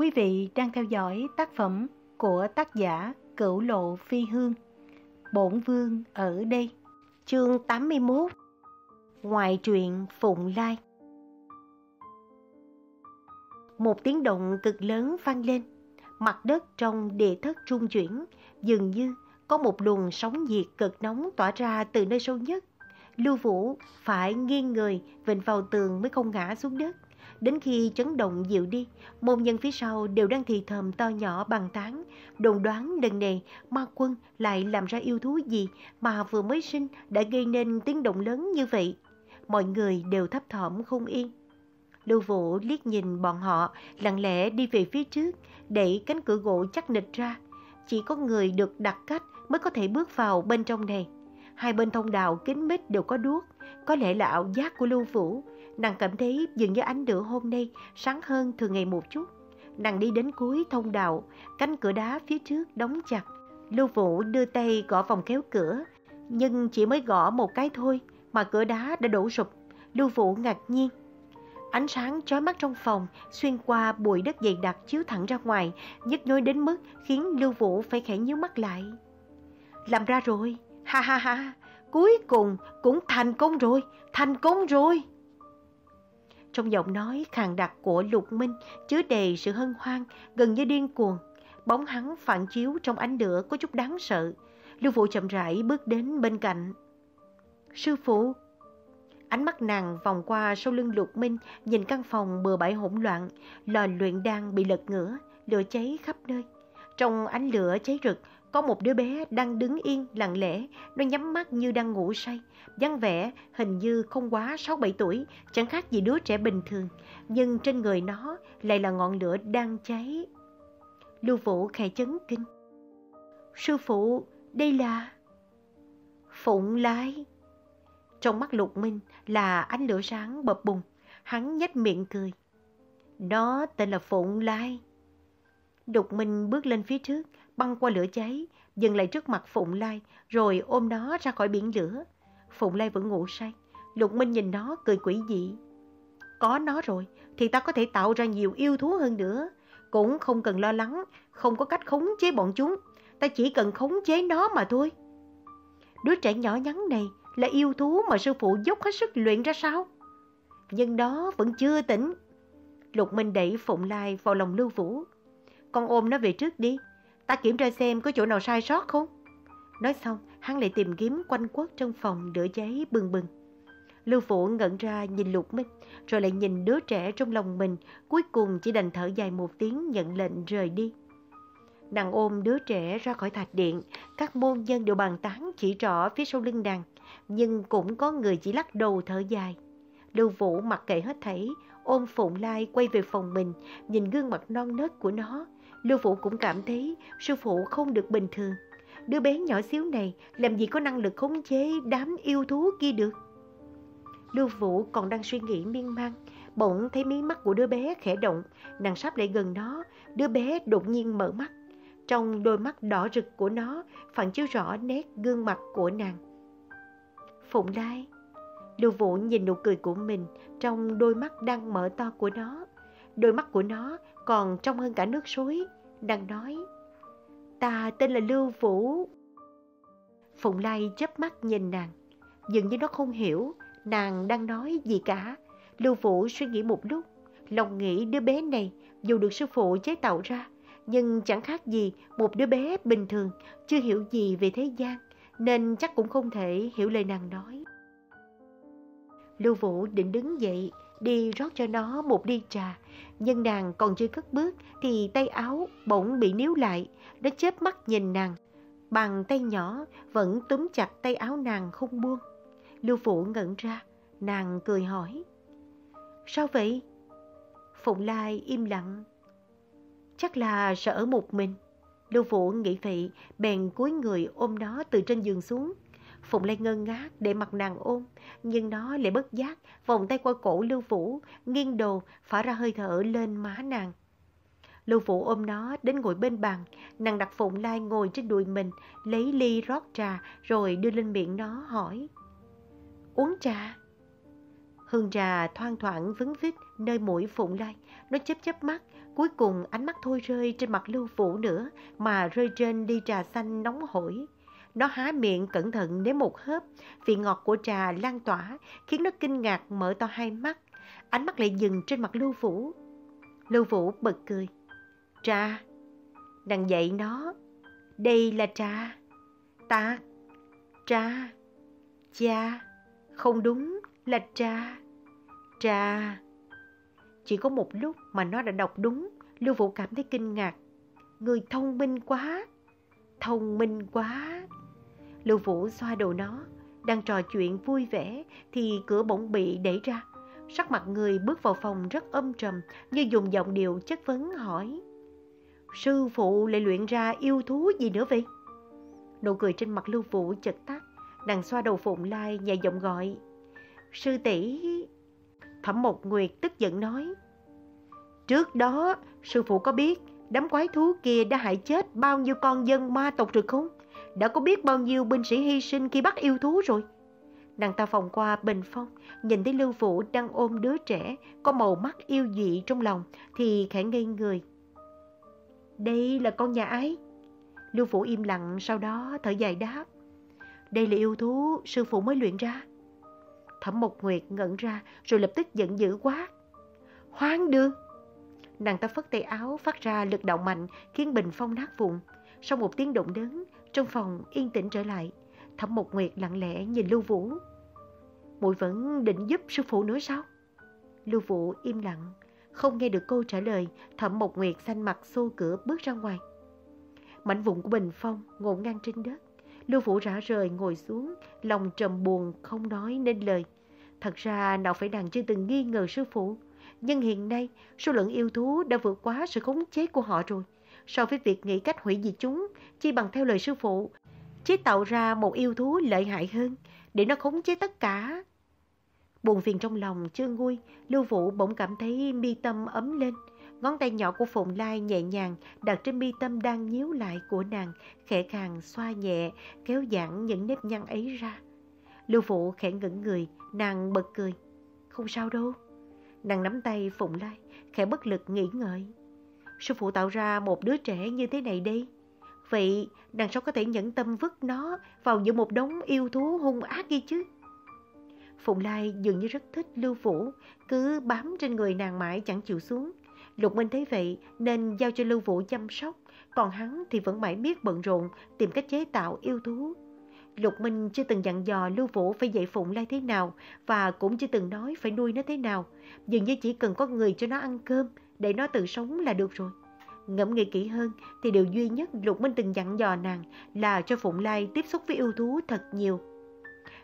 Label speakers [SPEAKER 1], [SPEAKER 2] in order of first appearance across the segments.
[SPEAKER 1] Quý vị đang theo dõi tác phẩm của tác giả Cửu Lộ Phi Hương. Bổn Vương ở đây. Chương 81 ngoài truyện Phụng Lai Một tiếng động cực lớn vang lên. Mặt đất trong địa thất trung chuyển, dường như có một luồng sóng nhiệt cực nóng tỏa ra từ nơi sâu nhất. Lưu Vũ phải nghiêng người vịnh vào tường mới không ngã xuống đất. Đến khi chấn động dịu đi, môn nhân phía sau đều đang thì thầm to nhỏ bằng tán, đồn đoán lần này ma quân lại làm ra yêu thú gì mà vừa mới sinh đã gây nên tiếng động lớn như vậy. Mọi người đều thấp thỏm không yên. Lưu Vũ liếc nhìn bọn họ, lặng lẽ đi về phía trước, đẩy cánh cửa gỗ chắc nịch ra. Chỉ có người được đặt cách mới có thể bước vào bên trong này. Hai bên thông đạo kín mít đều có đuốc, có lẽ là ảo giác của Lưu Vũ. Nàng cảm thấy dường như ánh lửa hôm nay sáng hơn thường ngày một chút. Nàng đi đến cuối thông đạo, cánh cửa đá phía trước đóng chặt. Lưu Vũ đưa tay gõ vòng kéo cửa, nhưng chỉ mới gõ một cái thôi mà cửa đá đã đổ sụp. Lưu Vũ ngạc nhiên. Ánh sáng chói mắt trong phòng xuyên qua bụi đất dày đặc chiếu thẳng ra ngoài, nhức nhối đến mức khiến Lưu Vũ phải khẽ nhíu mắt lại. Làm ra rồi, ha ha ha, cuối cùng cũng thành công rồi, thành công rồi. Trong giọng nói khàn đặc của Lục Minh chứa đầy sự hân hoan, gần như điên cuồng. Bóng hắn phản chiếu trong ánh lửa có chút đáng sợ. Lưu Vũ chậm rãi bước đến bên cạnh. Sư phụ! Ánh mắt nàng vòng qua sau lưng Lục Minh, nhìn căn phòng bừa bãi hỗn loạn, lò luyện đang bị lật ngửa, lửa cháy khắp nơi. Trong ánh lửa cháy rực, có một đứa bé đang đứng yên lặng lẽ, nó nhắm mắt như đang ngủ say. dáng vẻ hình như không quá 6-7 tuổi, chẳng khác gì đứa trẻ bình thường. Nhưng trên người nó lại là ngọn lửa đang cháy. Lưu Vũ khẽ chấn kinh. Sư phụ, đây là... Phụng Lai. Trong mắt Lục Minh là ánh lửa sáng bập bùng. Hắn nhếch miệng cười. Đó tên là Phụng Lai. Lục Minh bước lên phía trước, băng qua lửa cháy, dừng lại trước mặt Phụng Lai, rồi ôm nó ra khỏi biển lửa. Phụng Lai vẫn ngủ say. Lục Minh nhìn nó cười quỷ dị. Có nó rồi, thì ta có thể tạo ra nhiều yêu thú hơn nữa. Cũng không cần lo lắng, không có cách khống chế bọn chúng. Ta chỉ cần khống chế nó mà thôi. Đứa trẻ nhỏ nhắn này là yêu thú mà sư phụ dốc hết sức luyện ra sao? Nhưng nó vẫn chưa tỉnh. Lục Minh đẩy Phụng Lai vào lòng Lưu Vũ. Con ôm nó về trước đi, ta kiểm tra xem có chỗ nào sai sót không. Nói xong, hắn lại tìm kiếm quanh quất trong phòng lửa cháy bừng bừng. Lưu Phụ ngẩn ra nhìn Lục Minh, rồi lại nhìn đứa trẻ trong lòng mình, cuối cùng chỉ đành thở dài một tiếng nhận lệnh rời đi. Nàng ôm đứa trẻ ra khỏi thạch điện, các môn nhân đều bàn tán chỉ trỏ phía sau lưng nàng, nhưng cũng có người chỉ lắc đầu thở dài. Lưu Vũ mặc kệ hết thảy, ôm Phụng Lai quay về phòng mình, nhìn gương mặt non nớt của nó. Lưu Phụ cũng cảm thấy sư phụ không được bình thường. Đứa bé nhỏ xíu này làm gì có năng lực khống chế đám yêu thú kia được. Lưu Phụ còn đang suy nghĩ miên man, bỗng thấy mí mắt của đứa bé khẽ động, nàng sắp lại gần nó, đứa bé đột nhiên mở mắt. Trong đôi mắt đỏ rực của nó phản chiếu rõ nét gương mặt của nàng. Phụng Lai Lưu Vũ nhìn nụ cười của mình trong đôi mắt đang mở to của nó. Đôi mắt của nó còn trong hơn cả nước suối, đang nói. Ta tên là Lưu Vũ. Phụng Lai chớp mắt nhìn nàng, dường như nó không hiểu nàng đang nói gì cả. Lưu Vũ suy nghĩ một lúc, lòng nghĩ đứa bé này dù được sư phụ chế tạo ra, nhưng chẳng khác gì một đứa bé bình thường, chưa hiểu gì về thế gian, nên chắc cũng không thể hiểu lời nàng nói. Lưu Vũ định đứng dậy, đi rót cho nó một ly trà. Nhưng nàng còn chưa cất bước thì tay áo bỗng bị níu lại, nó chớp mắt nhìn nàng. Bằng tay nhỏ vẫn túm chặt tay áo nàng không buông. Lưu Phụ ngẩn ra, nàng cười hỏi. Sao vậy? Phụng Lai im lặng. Chắc là sợ ở một mình. Lưu Phụ nghĩ vậy, bèn cúi người ôm nó từ trên giường xuống. Phụng Lai ngơ ngác để mặt nàng ôm, nhưng nó lại bất giác, vòng tay qua cổ Lưu Vũ, nghiêng đồ, phả ra hơi thở lên má nàng. Lưu Vũ ôm nó đến ngồi bên bàn, nàng đặt Phụng Lai ngồi trên đùi mình, lấy ly rót trà rồi đưa lên miệng nó hỏi. Uống trà? Hương trà thoang thoảng vấn vít nơi mũi Phụng Lai. Nó chớp chớp mắt, cuối cùng ánh mắt thôi rơi trên mặt Lưu Vũ nữa mà rơi trên ly trà xanh nóng hổi. Nó há miệng cẩn thận nếm một hớp, vị ngọt của trà lan tỏa khiến nó kinh ngạc mở to hai mắt. Ánh mắt lại dừng trên mặt Lưu Vũ. Lưu Vũ bật cười. Trà, nàng dạy nó. Đây là trà. Ta, trà, cha, không đúng là trà, trà. Chỉ có một lúc mà nó đã đọc đúng, Lưu Vũ cảm thấy kinh ngạc. Người thông minh quá, thông minh quá. Lưu Vũ xoa đầu nó, đang trò chuyện vui vẻ thì cửa bỗng bị đẩy ra. Sắc mặt người bước vào phòng rất âm trầm như dùng giọng điệu chất vấn hỏi. Sư phụ lại luyện ra yêu thú gì nữa vậy? Nụ cười trên mặt Lưu Vũ chật tắt, nàng xoa đầu Phụng Lai nhẹ giọng gọi. Sư tỷ Thẩm Mộc Nguyệt tức giận nói. Trước đó, sư phụ có biết đám quái thú kia đã hại chết bao nhiêu con dân ma tộc rồi không? Đã có biết bao nhiêu binh sĩ hy sinh khi bắt yêu thú rồi? Nàng ta vòng qua bình phong, nhìn thấy Lưu Vũ đang ôm đứa trẻ, có màu mắt yêu dị trong lòng, thì khẽ ngây người. Đây là con nhà ấy. Lưu Vũ im lặng, sau đó thở dài đáp. Đây là yêu thú sư phụ mới luyện ra. Thẩm Mộc Nguyệt ngẩn ra rồi lập tức giận dữ quá. Hoang đường! Nàng ta phất tay áo phát ra lực đạo mạnh khiến bình phong nát vụn. Sau một tiếng động lớn, trong phòng yên tĩnh trở lại. Thẩm Mộc Nguyệt lặng lẽ nhìn Lưu Vũ. Muội vẫn định giúp sư phụ nữa sao? Lưu Vũ im lặng, không nghe được câu trả lời. Thẩm Mộc Nguyệt xanh mặt xô cửa bước ra ngoài. Mảnh vụn của bình phong ngổn ngang trên đất. Lưu Vũ rã rời ngồi xuống, lòng trầm buồn không nói nên lời. Thật ra nào phải đàn chưa từng nghi ngờ sư phụ. Nhưng hiện nay, số lượng yêu thú đã vượt quá sự khống chế của họ rồi. So với việc nghĩ cách hủy diệt chúng, chỉ bằng theo lời sư phụ, chế tạo ra một yêu thú lợi hại hơn, để nó khống chế tất cả. Buồn phiền trong lòng chưa nguôi, Lưu Vũ bỗng cảm thấy mi tâm ấm lên. Ngón tay nhỏ của Phụng Lai nhẹ nhàng đặt trên mi tâm đang nhíu lại của nàng, khẽ khàng xoa nhẹ, kéo giãn những nếp nhăn ấy ra. Lưu Vũ khẽ ngẩn người, nàng bật cười. Không sao đâu. Nàng nắm tay Phụng Lai, khẽ bất lực nghĩ ngợi. Sư phụ tạo ra một đứa trẻ như thế này đây. Vậy nàng sao có thể nhẫn tâm vứt nó vào giữa một đống yêu thú hung ác kia chứ? Phụng Lai dường như rất thích Lưu Vũ, cứ bám trên người nàng mãi chẳng chịu xuống. Lục Minh thấy vậy nên giao cho Lưu Vũ chăm sóc, còn hắn thì vẫn mãi biết bận rộn tìm cách chế tạo yêu thú. Lục Minh chưa từng dặn dò Lưu Vũ phải dạy Phụng Lai thế nào và cũng chưa từng nói phải nuôi nó thế nào. Dường như chỉ cần có người cho nó ăn cơm để nó tự sống là được rồi. Ngẫm nghĩ kỹ hơn thì điều duy nhất Lục Minh từng dặn dò nàng là cho Phụng Lai tiếp xúc với yêu thú thật nhiều.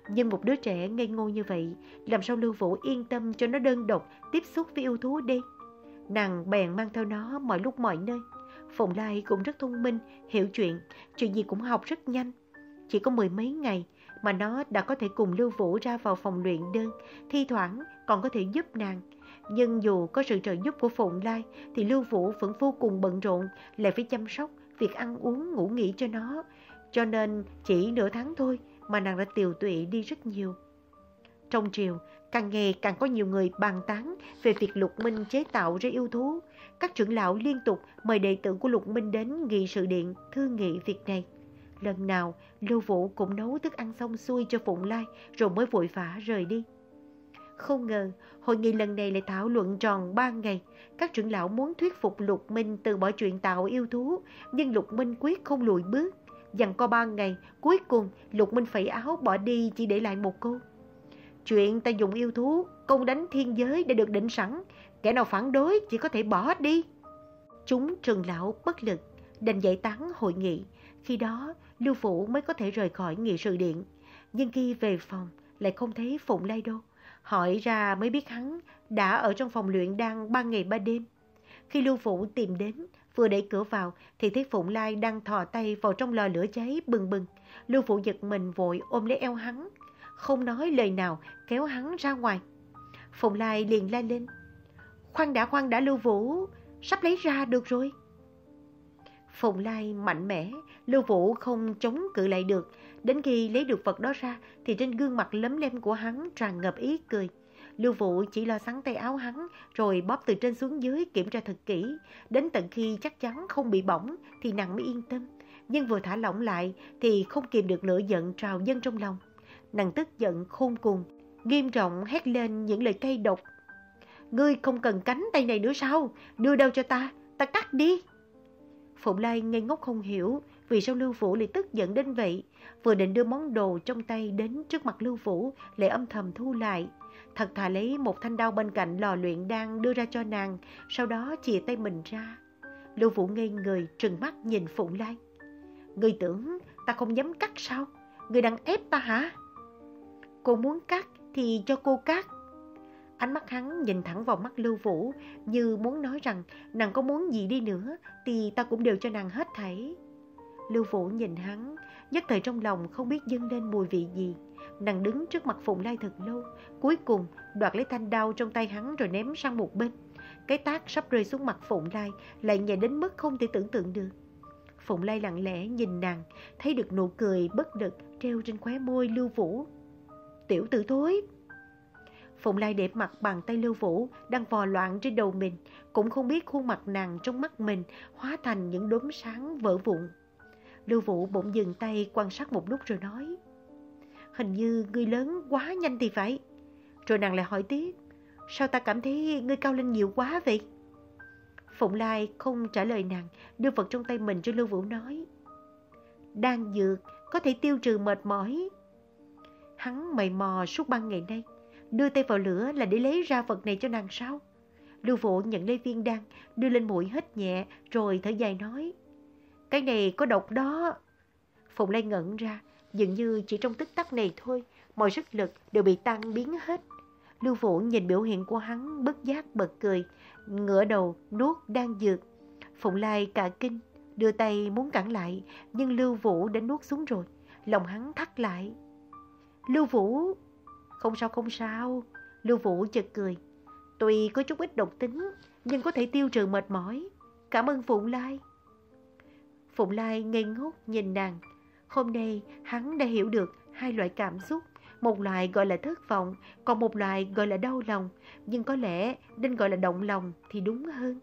[SPEAKER 1] Nhưng một đứa trẻ ngây ngô như vậy, làm sao Lưu Vũ yên tâm cho nó đơn độc tiếp xúc với yêu thú đi? Nàng bèn mang theo nó mọi lúc mọi nơi. Phụng Lai cũng rất thông minh, hiểu chuyện, chuyện gì cũng học rất nhanh. Chỉ có mười mấy ngày mà nó đã có thể cùng Lưu Vũ ra vào phòng luyện đơn, thi thoảng còn có thể giúp nàng. Nhưng dù có sự trợ giúp của Phụng Lai thì Lưu Vũ vẫn vô cùng bận rộn, lại phải chăm sóc việc ăn uống ngủ nghỉ cho nó. Cho nên chỉ nửa tháng thôi mà nàng đã tiều tụy đi rất nhiều. Trong triều, càng ngày càng có nhiều người bàn tán về việc Lục Minh chế tạo ra yêu thú. Các trưởng lão liên tục mời đệ tử của Lục Minh đến nghị sự điện thương nghị việc này. Lần nào, Lưu Vũ cũng nấu thức ăn xong xuôi cho Phụng Lai rồi mới vội vã rời đi. Không ngờ, hội nghị lần này lại thảo luận tròn 3 ngày. Các trưởng lão muốn thuyết phục Lục Minh từ bỏ chuyện tạo yêu thú, nhưng Lục Minh quyết không lùi bước. Dằn co 3 ngày, cuối cùng Lục Minh phải áo bỏ đi chỉ để lại một câu. Chuyện ta dùng yêu thú, công đánh thiên giới đã được định sẵn. Kẻ nào phản đối chỉ có thể bỏ đi. Chúng trưởng lão bất lực, đành giải tán hội nghị. Khi đó, Lưu Phủ mới có thể rời khỏi nghị sự điện. Nhưng khi về phòng, lại không thấy Phụng Lai đâu. Hỏi ra mới biết hắn đã ở trong phòng luyện đang ba ngày ba đêm. Khi Lưu Phụ tìm đến, vừa đẩy cửa vào thì thấy Phụng Lai đang thò tay vào trong lò lửa cháy bừng bừng. Lưu Phụ giật mình vội ôm lấy eo hắn, không nói lời nào kéo hắn ra ngoài. Phụng Lai liền la lên. Khoan đã khoan đã Lưu Vũ, sắp lấy ra được rồi. Phụng Lai mạnh mẽ, Lưu Vũ không chống cự lại được. Đến khi lấy được vật đó ra thì trên gương mặt lấm lem của hắn tràn ngập ý cười. Lưu Vũ chỉ lo sắn tay áo hắn, rồi bóp từ trên xuống dưới kiểm tra thật kỹ. Đến tận khi chắc chắn không bị bỏng thì nàng mới yên tâm. Nhưng vừa thả lỏng lại thì không kìm được lửa giận trào dâng trong lòng. Nàng tức giận khôn cùng, nghiêm trọng hét lên những lời cay độc. Ngươi không cần cánh tay này nữa sao? Đưa đâu cho ta, ta cắt đi. Phụng Lai ngây ngốc không hiểu vì sao Lưu Vũ lại tức giận đến vậy. Vừa định đưa món đồ trong tay đến trước mặt Lưu Vũ lại âm thầm thu lại. Thật thà lấy một thanh đao bên cạnh lò luyện đang đưa ra cho nàng, sau đó chìa tay mình ra. Lưu Vũ ngây người trừng mắt nhìn Phụng Lai. Người tưởng ta không dám cắt sao? Người đang ép ta hả? Cô muốn cắt thì cho cô cắt. Ánh mắt hắn nhìn thẳng vào mắt Lưu Vũ như muốn nói rằng nàng có muốn gì đi nữa thì ta cũng đều cho nàng hết thảy. Lưu Vũ nhìn hắn, nhất thời trong lòng không biết dâng lên mùi vị gì. Nàng đứng trước mặt Phụng Lai thật lâu, cuối cùng đoạt lấy thanh đao trong tay hắn rồi ném sang một bên. Cái tác sắp rơi xuống mặt Phụng Lai lại nhẹ đến mức không thể tưởng tượng được. Phụng Lai lặng lẽ nhìn nàng, thấy được nụ cười bất lực treo trên khóe môi Lưu Vũ. Tiểu tử thối! Phụng Lai để mặt bàn tay Lưu Vũ đang vò loạn trên đầu mình, cũng không biết khuôn mặt nàng trong mắt mình hóa thành những đốm sáng vỡ vụn. Lưu Vũ bỗng dừng tay quan sát một lúc rồi nói, Hình như ngươi lớn quá nhanh thì phải Rồi nàng lại hỏi tiếp, Sao ta cảm thấy ngươi cao lên nhiều quá vậy? Phụng Lai không trả lời nàng, Đưa vật trong tay mình cho Lưu Vũ nói Đang dược có thể tiêu trừ mệt mỏi Hắn mày mò suốt ban ngày nay, Đưa tay vào lửa là để lấy ra vật này cho nàng sao? Lưu Vũ nhận lấy viên đan, Đưa lên mũi hít nhẹ, Rồi thở dài nói cái này có độc đó. Phụng Lai ngẩn ra, dường như chỉ trong tích tắc này thôi, mọi sức lực đều bị tan biến hết. Lưu Vũ nhìn biểu hiện của hắn bất giác bật cười, ngửa đầu nuốt đang dược. Phụng Lai cả kinh, đưa tay muốn cản lại, nhưng Lưu Vũ đã nuốt xuống rồi. Lòng hắn thắt lại. Lưu Vũ! Không sao không sao. Lưu Vũ chợt cười. Tuy có chút ít độc tính, nhưng có thể tiêu trừ mệt mỏi. Cảm ơn Phụng Lai. Phụng Lai ngây ngốc nhìn nàng. Hôm nay hắn đã hiểu được hai loại cảm xúc. Một loại gọi là thất vọng, còn một loại gọi là đau lòng. Nhưng có lẽ nên gọi là động lòng thì đúng hơn.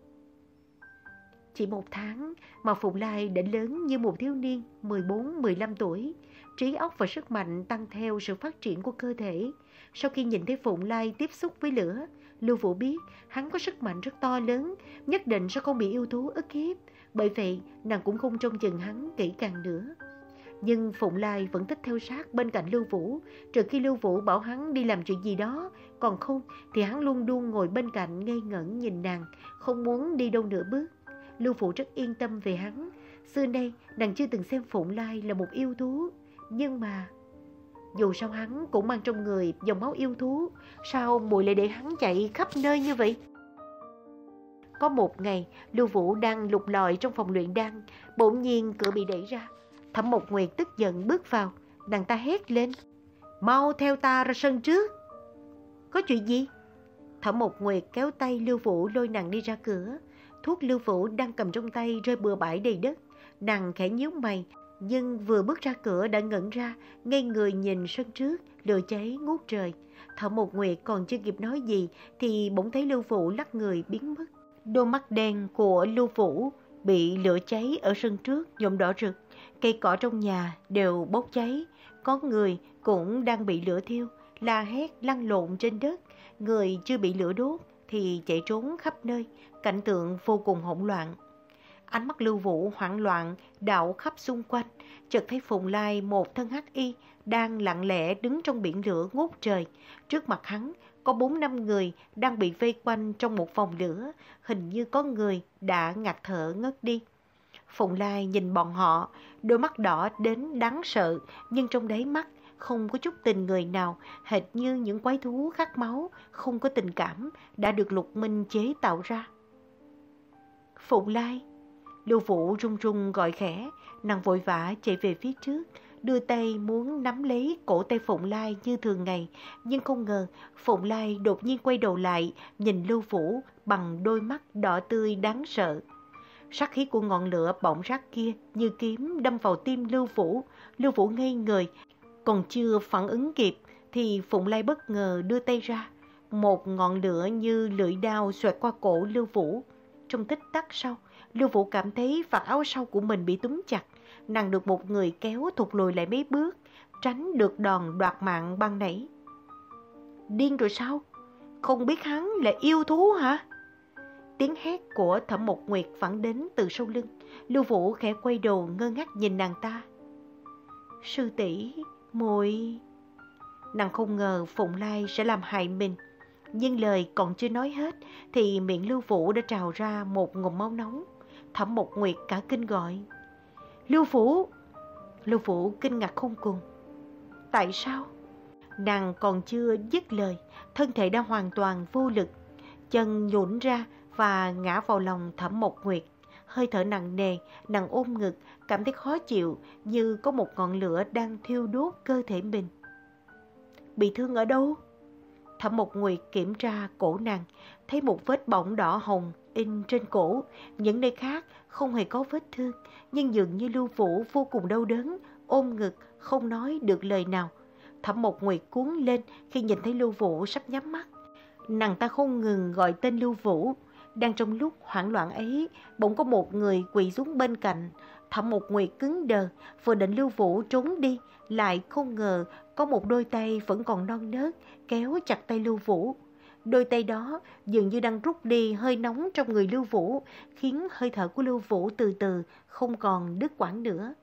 [SPEAKER 1] Chỉ một tháng mà Phụng Lai đã lớn như một thiếu niên 14-15 tuổi. Trí óc và sức mạnh tăng theo sự phát triển của cơ thể. Sau khi nhìn thấy Phụng Lai tiếp xúc với lửa, Lưu Vũ biết hắn có sức mạnh rất to lớn, nhất định sẽ không bị yêu thú ức hiếp. Bởi vậy, nàng cũng không trông chừng hắn kỹ càng nữa. Nhưng Phụng Lai vẫn thích theo sát bên cạnh Lưu Vũ, trừ khi Lưu Vũ bảo hắn đi làm chuyện gì đó, còn không thì hắn luôn luôn ngồi bên cạnh ngây ngẩn nhìn nàng, không muốn đi đâu nửa bước. Lưu Vũ rất yên tâm về hắn. Xưa nay, nàng chưa từng xem Phụng Lai là một yêu thú, nhưng mà... Dù sao hắn cũng mang trong người dòng máu yêu thú, sao mùi lại để hắn chạy khắp nơi như vậy? Có một ngày, Lưu Vũ đang lục lọi trong phòng luyện đan, bỗng nhiên cửa bị đẩy ra. Thẩm Mộc Nguyệt tức giận bước vào, nàng ta hét lên. Mau theo ta ra sân trước. Có chuyện gì? Thẩm Mộc Nguyệt kéo tay Lưu Vũ lôi nàng đi ra cửa. Thuốc Lưu Vũ đang cầm trong tay rơi bừa bãi đầy đất. Nàng khẽ nhíu mày, nhưng vừa bước ra cửa đã ngẩn ra, ngay người nhìn sân trước, lửa cháy ngút trời. Thẩm Mộc Nguyệt còn chưa kịp nói gì thì bỗng thấy Lưu Vũ lắc người biến mất. Đôi mắt đen của Lưu Vũ bị lửa cháy ở sân trước nhuộm đỏ rực. Cây cỏ trong nhà đều bốc cháy. Có người cũng đang bị lửa thiêu, la hét lăn lộn trên đất. Người chưa bị lửa đốt thì chạy trốn khắp nơi, cảnh tượng vô cùng hỗn loạn. Ánh mắt Lưu Vũ hoảng loạn, đảo khắp xung quanh, chợt thấy Phùng Lai một thân hắc y đang lặng lẽ đứng trong biển lửa ngút trời. Trước mặt hắn có bốn năm người đang bị vây quanh trong một vòng lửa, hình như có người đã ngạt thở ngất đi. Phụng Lai nhìn bọn họ, đôi mắt đỏ đến đáng sợ, nhưng trong đáy mắt không có chút tình người nào, hệt như những quái thú khát máu, không có tình cảm, đã được lục minh chế tạo ra. Phụng Lai Lưu Vũ run run gọi khẽ, nàng vội vã chạy về phía trước, đưa tay muốn nắm lấy cổ tay Phụng Lai như thường ngày, nhưng không ngờ Phụng Lai đột nhiên quay đầu lại, nhìn Lưu Vũ bằng đôi mắt đỏ tươi đáng sợ. Sắc khí của ngọn lửa bỏng rát kia như kiếm đâm vào tim Lưu Vũ. Lưu Vũ ngây người, còn chưa phản ứng kịp thì Phụng Lai bất ngờ đưa tay ra. Một ngọn lửa như lưỡi đao xoẹt qua cổ Lưu Vũ. Trong tích tắc sau, Lưu Vũ cảm thấy vạt áo sau của mình bị túm chặt. Nàng được một người kéo thụt lùi lại mấy bước, tránh được đòn đoạt mạng băng nảy. Điên rồi sao? Không biết hắn là yêu thú hả? Tiếng hét của thẩm một nguyệt phản đến từ sau lưng. Lưu Vũ khẽ quay đầu ngơ ngác nhìn nàng ta. Sư tỷ muội Nàng không ngờ Phụng Lai sẽ làm hại mình. Nhưng lời còn chưa nói hết thì miệng Lưu Vũ đã trào ra một ngụm máu nóng. Thẩm một nguyệt cả kinh gọi. Lưu Vũ! Lưu Vũ kinh ngạc không cùng. Tại sao? Nàng còn chưa dứt lời, thân thể đã hoàn toàn vô lực. Chân nhũn ra và ngã vào lòng thẩm một nguyệt. Hơi thở nặng nề, nàng ôm ngực, cảm thấy khó chịu như có một ngọn lửa đang thiêu đốt cơ thể mình. Bị thương ở đâu? Thẩm một nguyệt kiểm tra cổ nàng, thấy một vết bỏng đỏ hồng in trên cổ. Những nơi khác không hề có vết thương, nhưng dường như Lưu Vũ vô cùng đau đớn, ôm ngực, không nói được lời nào. Thẩm một nguyệt cuốn lên khi nhìn thấy Lưu Vũ sắp nhắm mắt. Nàng ta không ngừng gọi tên Lưu Vũ. Đang trong lúc hoảng loạn ấy, bỗng có một người quỳ xuống bên cạnh. Thẩm một nguyệt cứng đờ, vừa định Lưu Vũ trốn đi, lại không ngờ có một đôi tay vẫn còn non nớt kéo chặt tay Lưu Vũ. Đôi tay đó dường như đang rút đi hơi nóng trong người Lưu Vũ, khiến hơi thở của Lưu Vũ từ từ không còn đứt quãng nữa.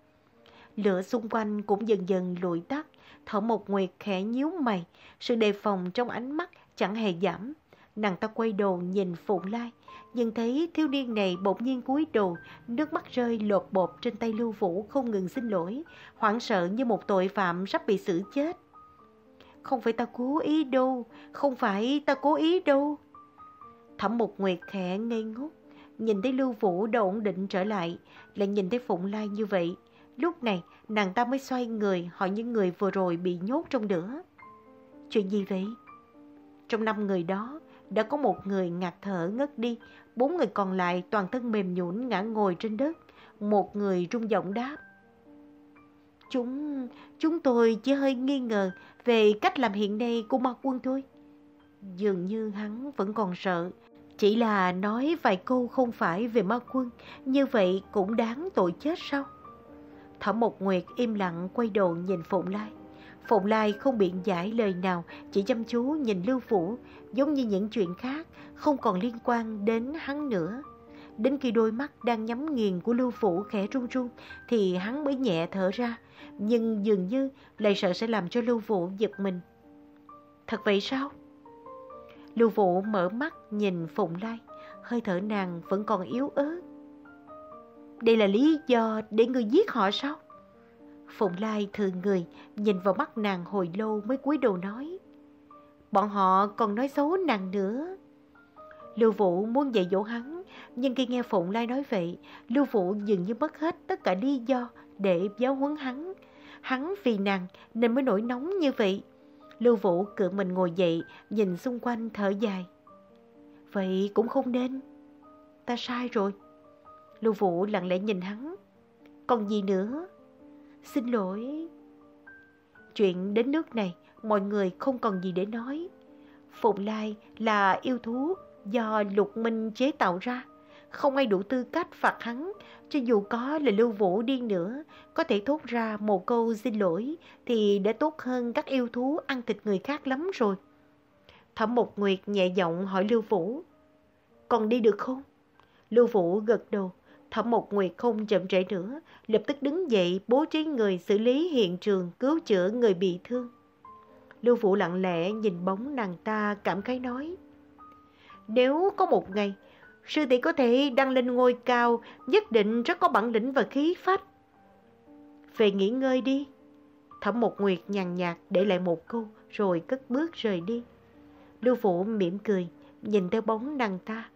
[SPEAKER 1] Lửa xung quanh cũng dần dần lụi tắt, thở một nguyệt khẽ nhíu mày, sự đề phòng trong ánh mắt chẳng hề giảm. Nàng ta quay đầu nhìn Phụng Lai, nhưng thấy thiếu niên này bỗng nhiên cúi đầu, nước mắt rơi lột bột trên tay Lưu Vũ không ngừng xin lỗi, hoảng sợ như một tội phạm sắp bị xử chết. Không phải ta cố ý đâu, không phải ta cố ý đâu. Thẩm một nguyệt khẽ ngây ngốc, nhìn thấy Lưu Vũ đã ổn định trở lại, lại nhìn thấy Phụng Lai như vậy. Lúc này, nàng ta mới xoay người hỏi những người vừa rồi bị nhốt trong lửa. Chuyện gì vậy? Trong năm người đó, đã có một người ngạt thở ngất đi, bốn người còn lại toàn thân mềm nhũn ngã ngồi trên đất. Một người rung giọng đáp. Chúng, chúng tôi chỉ hơi nghi ngờ về cách làm hiện nay của ma quân thôi. Dường như hắn vẫn còn sợ. Chỉ là nói vài câu không phải về ma quân, như vậy cũng đáng tội chết sao? Thẩm Một Nguyệt im lặng quay đầu nhìn Phụng Lai. Phụng Lai không biện giải lời nào, chỉ chăm chú nhìn Lưu Vũ, giống như những chuyện khác, không còn liên quan đến hắn nữa. Đến khi đôi mắt đang nhắm nghiền của Lưu Vũ khẽ run run, thì hắn mới nhẹ thở ra, nhưng dường như lại sợ sẽ làm cho Lưu Vũ giật mình. Thật vậy sao? Lưu Vũ mở mắt nhìn Phụng Lai, hơi thở nàng vẫn còn yếu ớt. Đây là lý do để người giết họ sao? Phụng Lai thường người, nhìn vào mắt nàng hồi lâu mới cúi đầu nói. Bọn họ còn nói xấu nàng nữa. Lưu Vũ muốn dạy dỗ hắn, nhưng khi nghe Phụng Lai nói vậy, Lưu Vũ dường như mất hết tất cả lý do để giáo huấn hắn. Hắn vì nàng nên mới nổi nóng như vậy. Lưu Vũ cựa mình ngồi dậy, nhìn xung quanh thở dài. Vậy cũng không nên. Ta sai rồi. Lưu Vũ lặng lẽ nhìn hắn. Còn gì nữa? Xin lỗi. Chuyện đến nước này, mọi người không còn gì để nói. Phụng Lai là yêu thú do lục minh chế tạo ra. Không ai đủ tư cách phạt hắn, cho dù có là lưu vũ điên nữa, có thể thốt ra một câu xin lỗi thì đã tốt hơn các yêu thú ăn thịt người khác lắm rồi. Thẩm Mộc Nguyệt nhẹ giọng hỏi Lưu Vũ, còn đi được không? Lưu Vũ gật đầu, Thẩm Mộc Nguyệt không chậm trễ nữa, lập tức đứng dậy bố trí người xử lý hiện trường cứu chữa người bị thương. Lưu Vũ lặng lẽ nhìn bóng nàng ta cảm khái nói. Nếu có một ngày, sư tỷ có thể đăng lên ngôi cao, nhất định rất có bản lĩnh và khí phách. Về nghỉ ngơi đi. Thẩm Một Nguyệt nhàn nhạt để lại một câu rồi cất bước rời đi. Lưu Vũ mỉm cười, nhìn theo bóng nàng ta.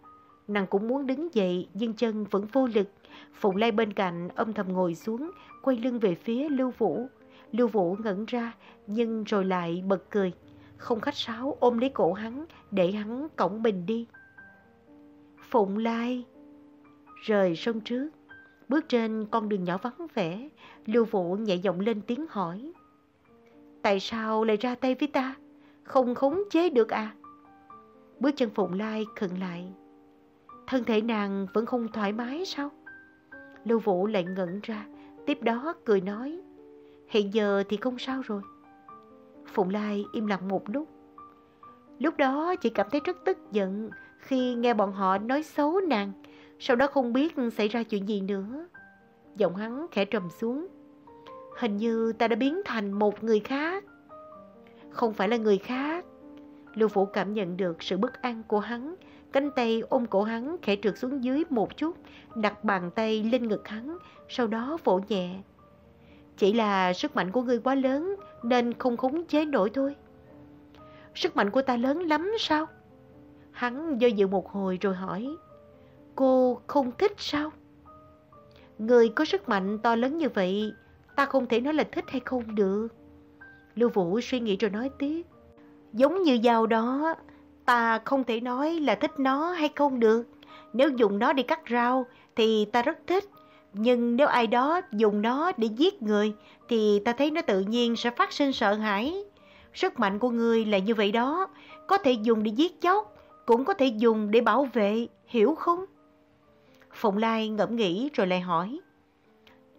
[SPEAKER 1] Nàng cũng muốn đứng dậy nhưng chân vẫn vô lực. Phụng Lai bên cạnh âm thầm ngồi xuống, quay lưng về phía Lưu Vũ. Lưu Vũ ngẩn ra nhưng rồi lại bật cười. Không khách sáo ôm lấy cổ hắn để hắn cổng mình đi. Phụng Lai Rời sông trước Bước trên con đường nhỏ vắng vẻ Lưu Vũ nhẹ giọng lên tiếng hỏi Tại sao lại ra tay với ta? Không khống chế được à? bước chân Phụng Lai khựng lại. Thân thể nàng vẫn không thoải mái sao? Lưu Vũ lại ngẩn ra, tiếp đó cười nói. Hiện giờ thì không sao rồi. Phụng Lai im lặng một lúc. Lúc đó chị cảm thấy rất tức giận khi nghe bọn họ nói xấu nàng, sau đó không biết xảy ra chuyện gì nữa. Giọng hắn khẽ trầm xuống. Hình như ta đã biến thành một người khác. Không phải là người khác. Lưu Phủ cảm nhận được sự bất an của hắn, cánh tay ôm cổ hắn khẽ trượt xuống dưới một chút, đặt bàn tay lên ngực hắn, sau đó vỗ nhẹ. Chỉ là sức mạnh của ngươi quá lớn nên không khống chế nổi thôi. Sức mạnh của ta lớn lắm sao? Hắn do dự một hồi rồi hỏi. Cô không thích sao? Người có sức mạnh to lớn như vậy, ta không thể nói là thích hay không được. Lưu Vũ suy nghĩ rồi nói tiếp. Giống như dao đó, ta không thể nói là thích nó hay không được. Nếu dùng nó để cắt rau thì ta rất thích. Nhưng nếu ai đó dùng nó để giết người thì ta thấy nó tự nhiên sẽ phát sinh sợ hãi. Sức mạnh của người là như vậy đó, có thể dùng để giết chóc, cũng có thể dùng để bảo vệ, hiểu không? Phụng Lai ngẫm nghĩ rồi lại hỏi.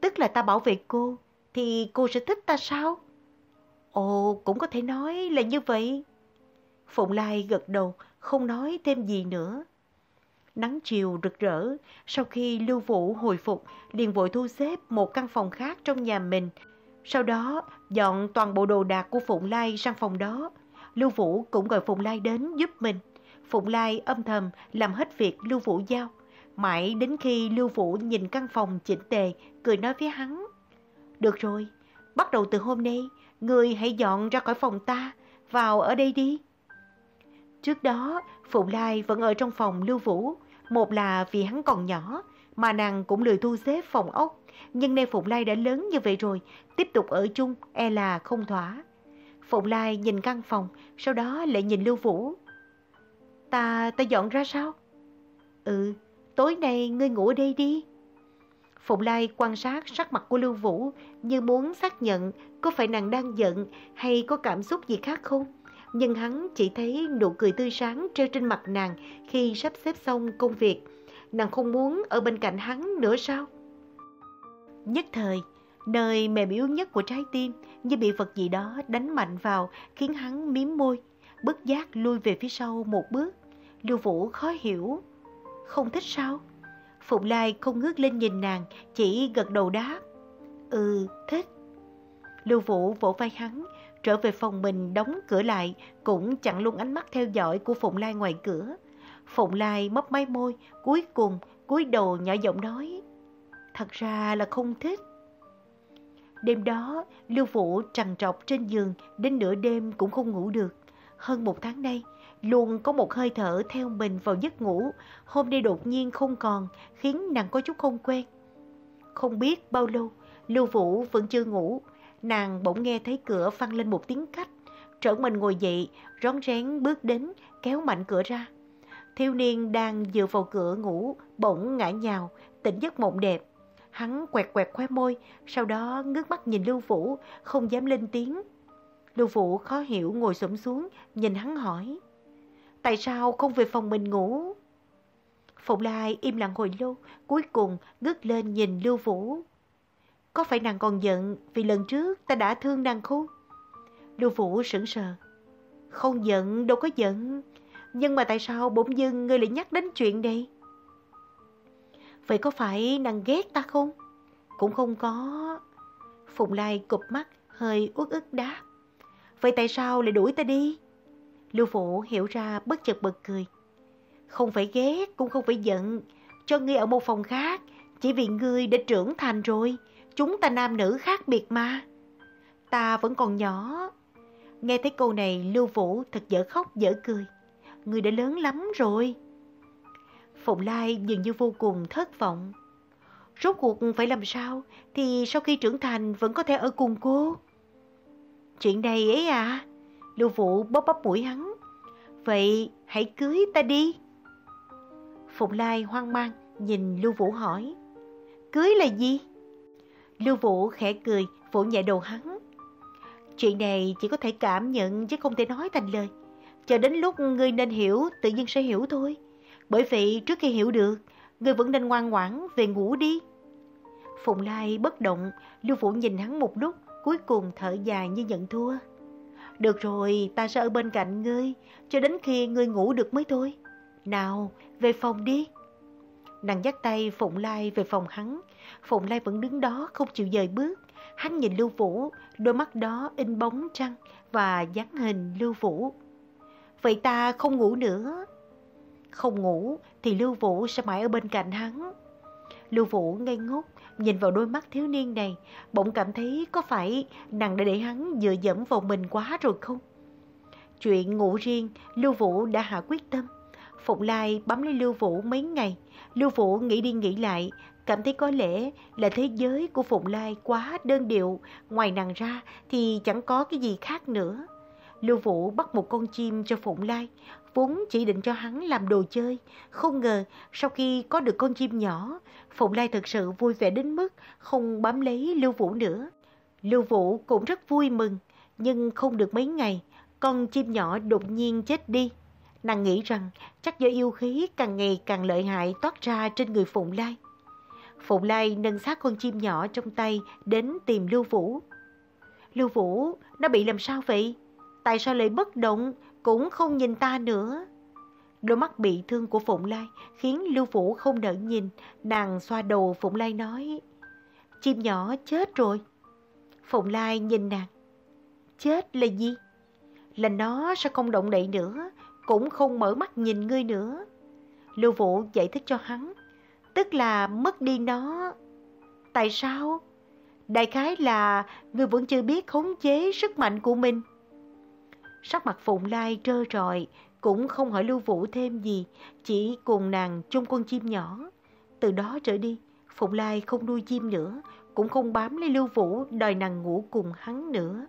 [SPEAKER 1] Tức là ta bảo vệ cô, thì cô sẽ thích ta sao? Ồ, cũng có thể nói là như vậy. Phụng Lai gật đầu, không nói thêm gì nữa. Nắng chiều rực rỡ, sau khi Lưu Vũ hồi phục, liền vội thu xếp một căn phòng khác trong nhà mình. Sau đó, dọn toàn bộ đồ đạc của Phụng Lai sang phòng đó. Lưu Vũ cũng gọi Phụng Lai đến giúp mình. Phụng Lai âm thầm làm hết việc Lưu Vũ giao. Mãi đến khi Lưu Vũ nhìn căn phòng chỉnh tề, cười nói với hắn. Được rồi, bắt đầu từ hôm nay, người hãy dọn ra khỏi phòng ta, vào ở đây đi. Trước đó, Phụng Lai vẫn ở trong phòng Lưu Vũ. Một là vì hắn còn nhỏ, mà nàng cũng lười thu xếp phòng ốc. Nhưng nay Phụng Lai đã lớn như vậy rồi, tiếp tục ở chung e là không thỏa. Phụng Lai nhìn căn phòng, sau đó lại nhìn Lưu Vũ. Ta, ta dọn ra sao? Ừ, tối nay ngươi ngủ ở đây đi. Phụng Lai quan sát sắc mặt của Lưu Vũ như muốn xác nhận có phải nàng đang giận hay có cảm xúc gì khác không. Nhưng hắn chỉ thấy nụ cười tươi sáng treo trên mặt nàng khi sắp xếp xong công việc. Nàng không muốn ở bên cạnh hắn nữa sao? Nhất thời, nơi mềm yếu nhất của trái tim như bị vật gì đó đánh mạnh vào khiến hắn miếm môi, bất giác lui về phía sau một bước. Lưu Vũ khó hiểu. Không thích sao? Phụng Lai không ngước lên nhìn nàng, chỉ gật đầu đáp. Ừ, thích. Lưu Vũ vỗ vai hắn, trở về phòng mình đóng cửa lại, cũng chặn luôn ánh mắt theo dõi của Phụng Lai ngoài cửa. Phụng Lai mấp máy môi, cuối cùng cúi đầu nhỏ giọng nói. Thật ra là không thích. Đêm đó, Lưu Vũ trằn trọc trên giường, đến nửa đêm cũng không ngủ được. Hơn một tháng nay, luôn có một hơi thở theo mình vào giấc ngủ, hôm nay đột nhiên không còn, khiến nàng có chút không quen. Không biết bao lâu, Lưu Vũ vẫn chưa ngủ, nàng bỗng nghe thấy cửa vang lên một tiếng cách. Trở mình ngồi dậy, rón rén bước đến, kéo mạnh cửa ra. Thiếu niên đang dựa vào cửa ngủ, bỗng ngã nhào, tỉnh giấc mộng đẹp. Hắn quẹt quẹt khóe môi, sau đó ngước mắt nhìn Lưu Vũ, không dám lên tiếng. Lưu Vũ khó hiểu ngồi xổm xuống, nhìn hắn hỏi. Tại sao không về phòng mình ngủ? Phụng Lai im lặng hồi lâu, cuối cùng ngước lên nhìn Lưu Vũ. Có phải nàng còn giận vì lần trước ta đã thương nàng không? Lưu Vũ sững sờ. Không giận, đâu có giận. Nhưng mà tại sao bỗng dưng ngươi lại nhắc đến chuyện đây? Vậy có phải nàng ghét ta không? Cũng không có. Phụng Lai cụp mắt, hơi uất ức đáp. Vậy tại sao lại đuổi ta đi? Lưu Phụ hiểu ra bất chợt bật cười. Không phải ghét, cũng không phải giận. Cho ngươi ở một phòng khác, chỉ vì ngươi đã trưởng thành rồi. Chúng ta nam nữ khác biệt mà. Ta vẫn còn nhỏ. Nghe thấy câu này, Lưu Vũ thật dở khóc dở cười. Ngươi đã lớn lắm rồi. Phụng Lai dường như vô cùng thất vọng. Rốt cuộc phải làm sao thì sau khi trưởng thành vẫn có thể ở cùng cô. Chuyện này ấy à? Lưu Vũ bóp bóp mũi hắn. Vậy hãy cưới ta đi. Phụng Lai hoang mang nhìn Lưu Vũ hỏi. Cưới là gì? Lưu Vũ khẽ cười, vỗ nhẹ đầu hắn. Chuyện này chỉ có thể cảm nhận chứ không thể nói thành lời. Chờ đến lúc ngươi nên hiểu, tự nhiên sẽ hiểu thôi. Bởi vậy trước khi hiểu được, ngươi vẫn nên ngoan ngoãn về ngủ đi. Phùng Lai bất động, Lưu Vũ nhìn hắn một lúc, cuối cùng thở dài như nhận thua. Được rồi, ta sẽ ở bên cạnh ngươi, cho đến khi ngươi ngủ được mới thôi. Nào, về phòng đi. Nàng dắt tay Phụng Lai về phòng hắn. Phụng Lai vẫn đứng đó không chịu dời bước. Hắn nhìn Lưu Vũ, đôi mắt đó in bóng trăng và dáng hình Lưu Vũ. Vậy ta không ngủ nữa. Không ngủ thì Lưu Vũ sẽ mãi ở bên cạnh hắn. Lưu Vũ ngây ngốc, nhìn vào đôi mắt thiếu niên này, bỗng cảm thấy có phải nàng đã để hắn dựa dẫm vào mình quá rồi không? Chuyện ngủ riêng, Lưu Vũ đã hạ quyết tâm. Phụng Lai bấm lấy Lưu Vũ mấy ngày. Lưu Vũ nghĩ đi nghĩ lại, cảm thấy có lẽ là thế giới của Phụng Lai quá đơn điệu, ngoài nàng ra thì chẳng có cái gì khác nữa. Lưu Vũ bắt một con chim cho Phụng Lai, vốn chỉ định cho hắn làm đồ chơi. Không ngờ, sau khi có được con chim nhỏ, Phụng Lai thật sự vui vẻ đến mức không bám lấy Lưu Vũ nữa. Lưu Vũ cũng rất vui mừng, nhưng không được mấy ngày, con chim nhỏ đột nhiên chết đi. Nàng nghĩ rằng chắc do yêu khí càng ngày càng lợi hại toát ra trên người Phụng Lai. Phụng Lai nâng xác con chim nhỏ trong tay đến tìm Lưu Vũ. Lưu Vũ, nó bị làm sao vậy? Tại sao lại bất động, cũng không nhìn ta nữa? Đôi mắt bị thương của Phụng Lai khiến Lưu Vũ không đỡ nhìn. Nàng xoa đầu Phụng Lai nói, chim nhỏ chết rồi. Phụng Lai nhìn nàng, chết là gì? Là nó sẽ không động đậy nữa, cũng không mở mắt nhìn ngươi nữa. Lưu Vũ giải thích cho hắn, tức là mất đi nó. Tại sao? Đại khái là ngươi vẫn chưa biết khống chế sức mạnh của mình. Sắc mặt Phụng Lai trơ trọi, cũng không hỏi Lưu Vũ thêm gì, chỉ cùng nàng chung con chim nhỏ. Từ đó trở đi, Phụng Lai không nuôi chim nữa, cũng không bám lấy Lưu Vũ đòi nàng ngủ cùng hắn nữa.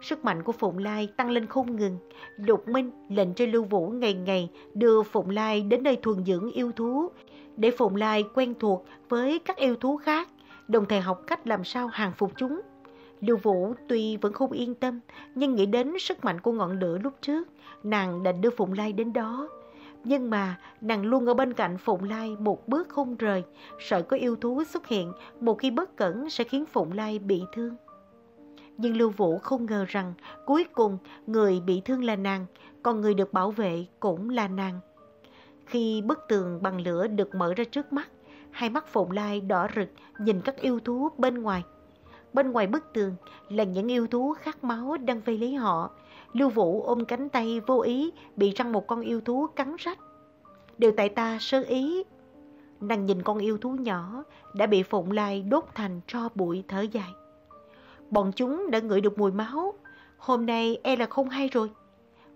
[SPEAKER 1] Sức mạnh của Phụng Lai tăng lên không ngừng. Lục Minh lệnh cho Lưu Vũ ngày ngày đưa Phụng Lai đến nơi thuần dưỡng yêu thú, để Phụng Lai quen thuộc với các yêu thú khác, đồng thời học cách làm sao hàng phục chúng. Lưu Vũ tuy vẫn không yên tâm, nhưng nghĩ đến sức mạnh của ngọn lửa lúc trước, nàng định đưa Phụng Lai đến đó. Nhưng mà nàng luôn ở bên cạnh Phụng Lai một bước không rời, sợ có yêu thú xuất hiện, một khi bất cẩn sẽ khiến Phụng Lai bị thương. Nhưng Lưu Vũ không ngờ rằng cuối cùng người bị thương là nàng, còn người được bảo vệ cũng là nàng. Khi bức tường bằng lửa được mở ra trước mắt, hai mắt Phụng Lai đỏ rực nhìn các yêu thú bên ngoài. Bên ngoài bức tường là những yêu thú khát máu đang vây lấy họ. Lưu Vũ ôm cánh tay vô ý, bị răng một con yêu thú cắn rách. Đều tại ta sơ ý. Nàng nhìn con yêu thú nhỏ, đã bị Phụng Lai đốt thành tro bụi thở dài. Bọn chúng đã ngửi được mùi máu. Hôm nay e là không hay rồi.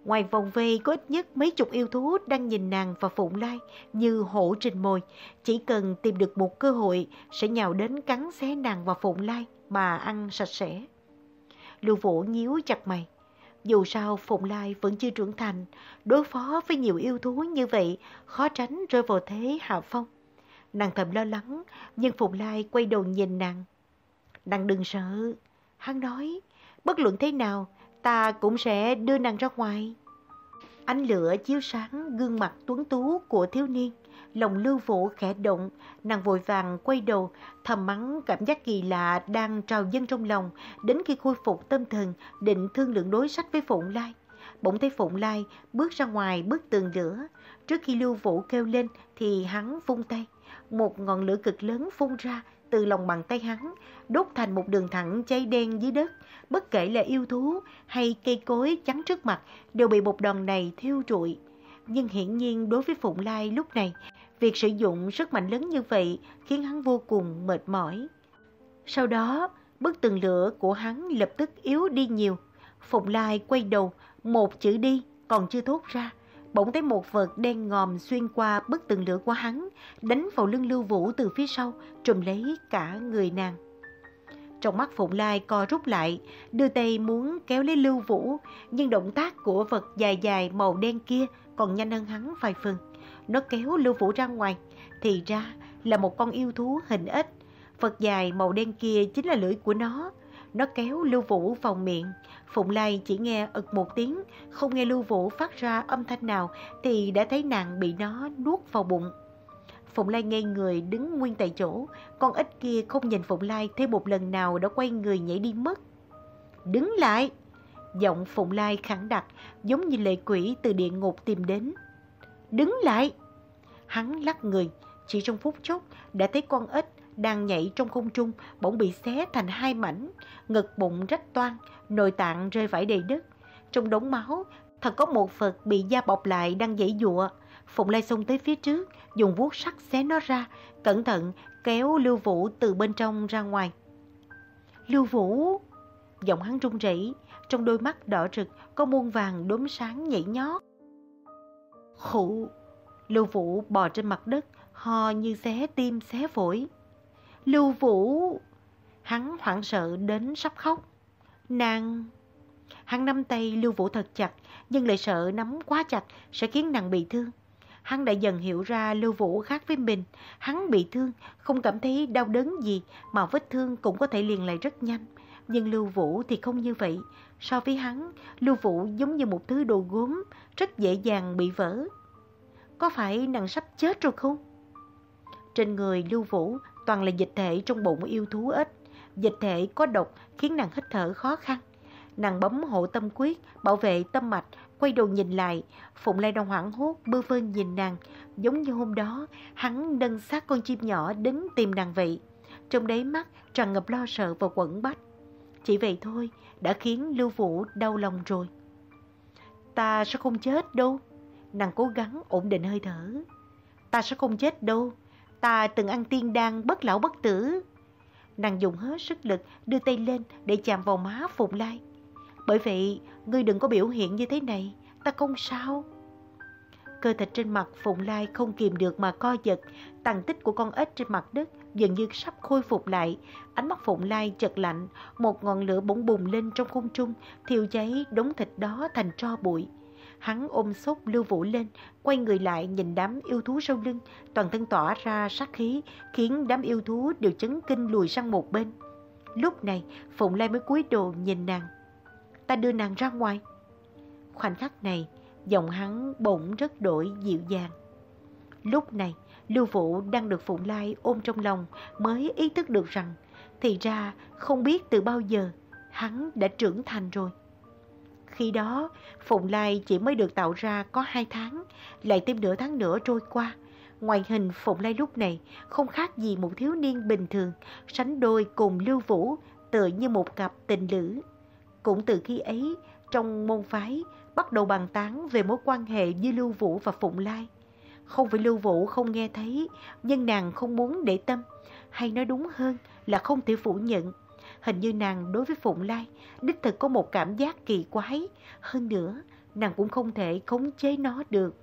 [SPEAKER 1] Ngoài vòng vây có ít nhất mấy chục yêu thú đang nhìn nàng và Phụng Lai như hổ trình mồi. Chỉ cần tìm được một cơ hội sẽ nhào đến cắn xé nàng và Phụng Lai mà ăn sạch sẽ. Lưu Vũ nhíu chặt mày. Dù sao Phụng Lai vẫn chưa trưởng thành, đối phó với nhiều yêu thú như vậy khó tránh rơi vào thế hạ phong. Nàng thầm lo lắng, nhưng Phụng Lai quay đầu nhìn nàng. Nàng đừng sợ, Hắn nói, bất luận thế nào, ta cũng sẽ đưa nàng ra ngoài. Ánh lửa chiếu sáng gương mặt tuấn tú của thiếu niên. Lòng lưu vũ khẽ động, nàng vội vàng quay đầu, thầm mắng cảm giác kỳ lạ đang trào dâng trong lòng, đến khi khôi phục tâm thần, định thương lượng đối sách với Phụng Lai. Bỗng thấy Phụng Lai bước ra ngoài bước tường lửa. Trước khi lưu vũ kêu lên thì hắn vung tay. Một ngọn lửa cực lớn phun ra, từ lòng bàn tay hắn, đốt thành một đường thẳng cháy đen dưới đất. Bất kể là yêu thú hay cây cối chắn trước mặt đều bị một đòn này thiêu trụi. Nhưng hiển nhiên đối với Phụng Lai lúc này, việc sử dụng sức mạnh lớn như vậy khiến hắn vô cùng mệt mỏi. Sau đó, bức tường lửa của hắn lập tức yếu đi nhiều. Phụng Lai quay đầu, một chữ đi còn chưa thốt ra bỗng thấy một vật đen ngòm xuyên qua bức tường lửa của hắn, đánh vào lưng Lưu Vũ từ phía sau, trùm lấy cả người nàng. Trong mắt Phụng Lai co rút lại, đưa tay muốn kéo lấy Lưu Vũ, nhưng động tác của vật dài dài màu đen kia còn nhanh hơn hắn vài phần. Nó kéo Lưu Vũ ra ngoài, thì ra là một con yêu thú hình ếch. Vật dài màu đen kia chính là lưỡi của nó. nó kéo Lưu Vũ vào miệng. Phụng Lai chỉ nghe ực một tiếng, không nghe Lưu Vũ phát ra âm thanh nào thì đã thấy nàng bị nó nuốt vào bụng. Phụng Lai ngây người đứng nguyên tại chỗ, con ếch kia không nhìn Phụng Lai thêm một lần nào đã quay người nhảy đi mất. Đứng lại! Giọng Phụng Lai khẳng đặc, giống như lệ quỷ từ địa ngục tìm đến. Đứng lại! Hắn lắc người, chỉ trong phút chốc đã thấy con ếch đang nhảy trong không trung bỗng bị xé thành hai mảnh, ngực bụng rách toan, nội tạng rơi vãi đầy đất. Trong đống máu, thật có một Phật bị da bọc lại đang dãy dụa. Phụng Lai xông tới phía trước, dùng vuốt sắt xé nó ra, cẩn thận kéo Lưu Vũ từ bên trong ra ngoài. Lưu Vũ! Giọng hắn run rẩy, trong đôi mắt đỏ rực có muôn vàng đốm sáng nhảy nhót. Khụ! Lưu Vũ bò trên mặt đất, ho như xé tim xé phổi. Lưu Vũ! Hắn hoảng sợ đến sắp khóc. Nàng... Hắn nắm tay Lưu Vũ thật chặt, nhưng lại sợ nắm quá chặt sẽ khiến nàng bị thương. Hắn đã dần hiểu ra Lưu Vũ khác với mình. Hắn bị thương, không cảm thấy đau đớn gì, mà vết thương cũng có thể liền lại rất nhanh. Nhưng Lưu Vũ thì không như vậy. So với hắn, Lưu Vũ giống như một thứ đồ gốm, rất dễ dàng bị vỡ. Có phải nàng sắp chết rồi không? Trên người Lưu Vũ toàn là dịch thể trong bụng yêu thú ếch. Dịch thể có độc khiến nàng hít thở khó khăn. Nàng bấm hộ tâm quyết, bảo vệ tâm mạch, quay đầu nhìn lại. Phụng Lai đang hoảng hốt, bơ vơ nhìn nàng. Giống như hôm đó, hắn nâng xác con chim nhỏ đến tìm nàng vậy. Trong đáy mắt tràn ngập lo sợ và quẩn bách. Chỉ vậy thôi, đã khiến Lưu Vũ đau lòng rồi. Ta sẽ không chết đâu. Nàng cố gắng ổn định hơi thở. Ta sẽ không chết đâu. Ta từng ăn tiên đan bất lão bất tử. Nàng dùng hết sức lực đưa tay lên để chạm vào má Phụng Lai. Bởi vậy, ngươi đừng có biểu hiện như thế này, ta không sao. Cơ thịt trên mặt Phụng Lai không kìm được mà co giật, tàn tích của con ếch trên mặt đất dường như sắp khôi phục lại. Ánh mắt Phụng Lai chật lạnh, một ngọn lửa bỗng bùng lên trong không trung, thiêu cháy đống thịt đó thành tro bụi. Hắn ôm sốt lưu vũ lên, quay người lại nhìn đám yêu thú sau lưng, toàn thân tỏa ra sát khí, khiến đám yêu thú đều chấn kinh lùi sang một bên. Lúc này, Phụng Lai mới cúi đồ nhìn nàng. Ta đưa nàng ra ngoài. Khoảnh khắc này, giọng hắn bỗng rất đổi dịu dàng. Lúc này, Lưu Vũ đang được Phụng Lai ôm trong lòng mới ý thức được rằng thì ra không biết từ bao giờ hắn đã trưởng thành rồi. Khi đó, Phụng Lai chỉ mới được tạo ra có hai tháng, lại thêm nửa tháng nữa trôi qua. Ngoại hình Phụng Lai lúc này không khác gì một thiếu niên bình thường, sánh đôi cùng Lưu Vũ, tựa như một cặp tình lữ. Cũng từ khi ấy, trong môn phái, bắt đầu bàn tán về mối quan hệ giữa Lưu Vũ và Phụng Lai. Không phải Lưu Vũ không nghe thấy, nhưng nàng không muốn để tâm, hay nói đúng hơn là không thể phủ nhận. Hình như nàng đối với Phụng Lai đích thực có một cảm giác kỳ quái. Hơn nữa, nàng cũng không thể khống chế nó được.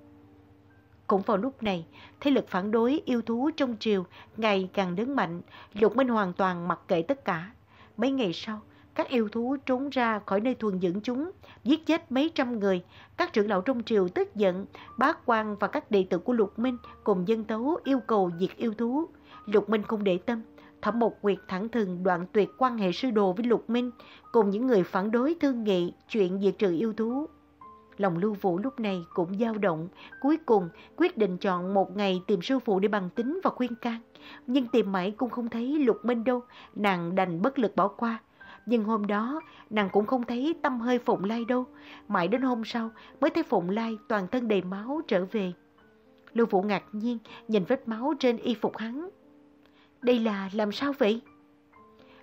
[SPEAKER 1] Cũng vào lúc này, thế lực phản đối yêu thú trong triều ngày càng lớn mạnh, Lục Minh hoàn toàn mặc kệ tất cả. Mấy ngày sau, các yêu thú trốn ra khỏi nơi thuần dưỡng chúng, giết chết mấy trăm người. Các trưởng lão trong triều tức giận, bá quan và các đệ tử của Lục Minh cùng dân tấu yêu cầu diệt yêu thú. Lục Minh không để tâm, Thẩm Mộc Quyệt thẳng thừng đoạn tuyệt quan hệ sư đồ với Lục Minh cùng những người phản đối thương nghị chuyện diệt trừ yêu thú. Lòng Lưu Vũ lúc này cũng dao động, cuối cùng quyết định chọn một ngày tìm sư phụ để bằng tính và khuyên can. Nhưng tìm mãi cũng không thấy Lục Minh đâu, nàng đành bất lực bỏ qua. Nhưng hôm đó, nàng cũng không thấy tâm hơi Phụng Lai đâu. Mãi đến hôm sau mới thấy Phụng Lai toàn thân đầy máu trở về. Lưu Vũ ngạc nhiên nhìn vết máu trên y phục hắn. Đây là làm sao vậy?